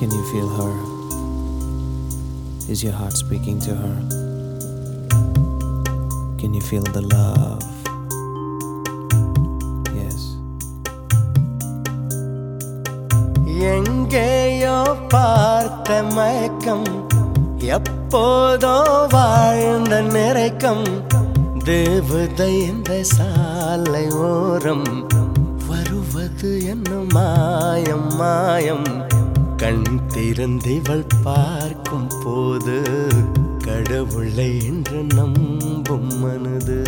Can you feel her? Is your heart speaking to her? Can you feel the love? Yes. எங்கேயோ பார்த்த மயக்கம் எப்போதோ வாழ்ந்த நிறைக்கம் தேவதை இந்த சாலை ஓரம் வருவது என்ன மாயம் மாயம் கண் திறந்திவள் பார்க்கும் போது கடவுளை என்று நம்பும் மனது.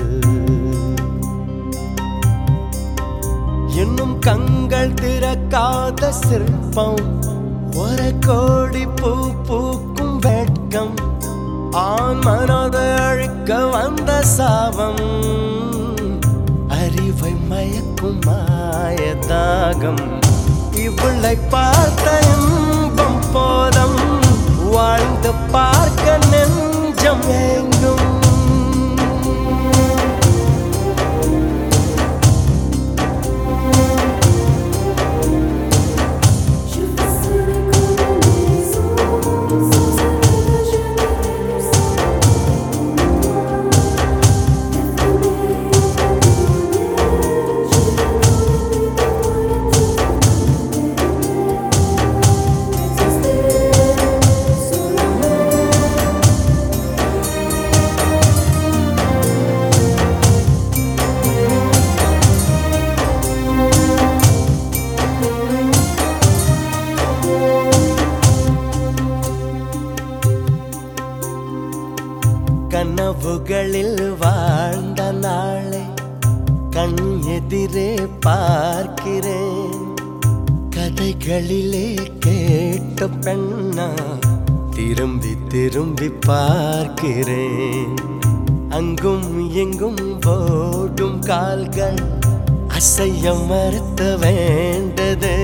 என்னும் கண்கள் திறக்காத சிற்பம் ஒரு கோடி பூ பூக்கும் வெட்கம் ஆண் மனதை அழிக்க வந்த சாபம். அறிவை மயக்கும் மாயதாகம். இவளை பார்த்த இன்பம் போதம். வாழ்ந்து பார்க்க நெஞ்சம் ஏங்க கனவுகளில் வாழ்ந்த நாளை கண் எதிரே பார்க்கிறேன். கதைகளிலே கேட்ட பெண்ணா திரும்பி திரும்பி பார்க்கிறேன். அங்கும் எங்கும் ஓடும் கால்கள் அசைய மறுத்த வேண்டது.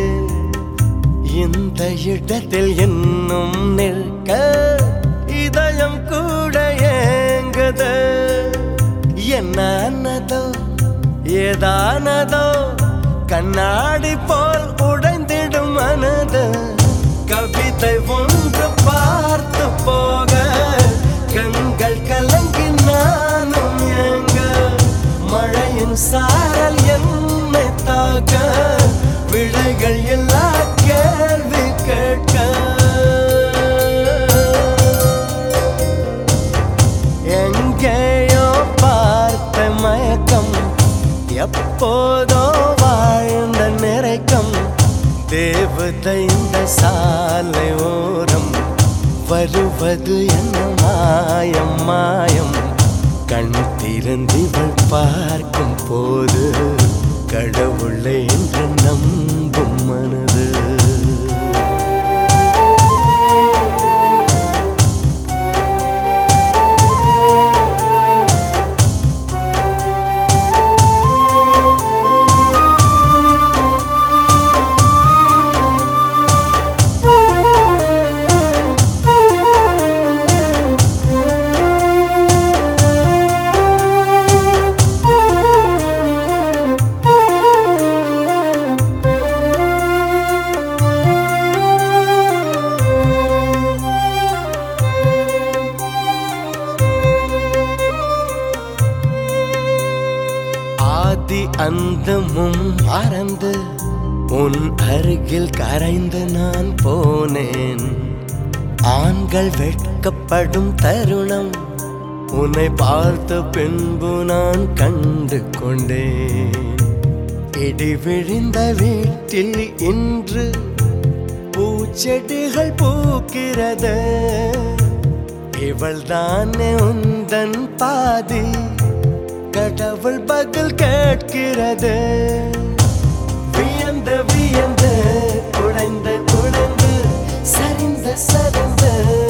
இந்த இடத்தில் இன்னும் நிற்க ஏதானதோ? கண்ணாடி போல் உடைந்திடும் மனது. கவிதை ஒன்று பார்த்து போக. கண்கள் கலங்கி நானும் ஏங்க மழையின் சாரல் என்னை தாக்க. விடைகள் எல்லாம் போதோ வாழ்ந்த நிறைக்கம். தேவதை இந்த சாலை ஓரம். வருவது என்ன மாயம் மாயம். கண் திறந்திவள் பார்க்கும் போது கடவுளை என்று நம்பும் மனது. ஆதி அந்தமும் மறந்து உன் அருகில் கரைந்து நான் போனேன். ஆண்கள் வெட்கப்படும் தருணம் உன்னை பார்த்த பின்பு நான் கண்டு கொண்டேன். இடி விழுந்த வீட்டில் இன்று பூச்செடிகள் பூக்கிறது. இவள் தானே உந்தன் பாதி. கடவுள் பதில் கேட்கிறது. வியந்து வியந்து குடைந்து குடைந்து சரிந்த சரிந்து.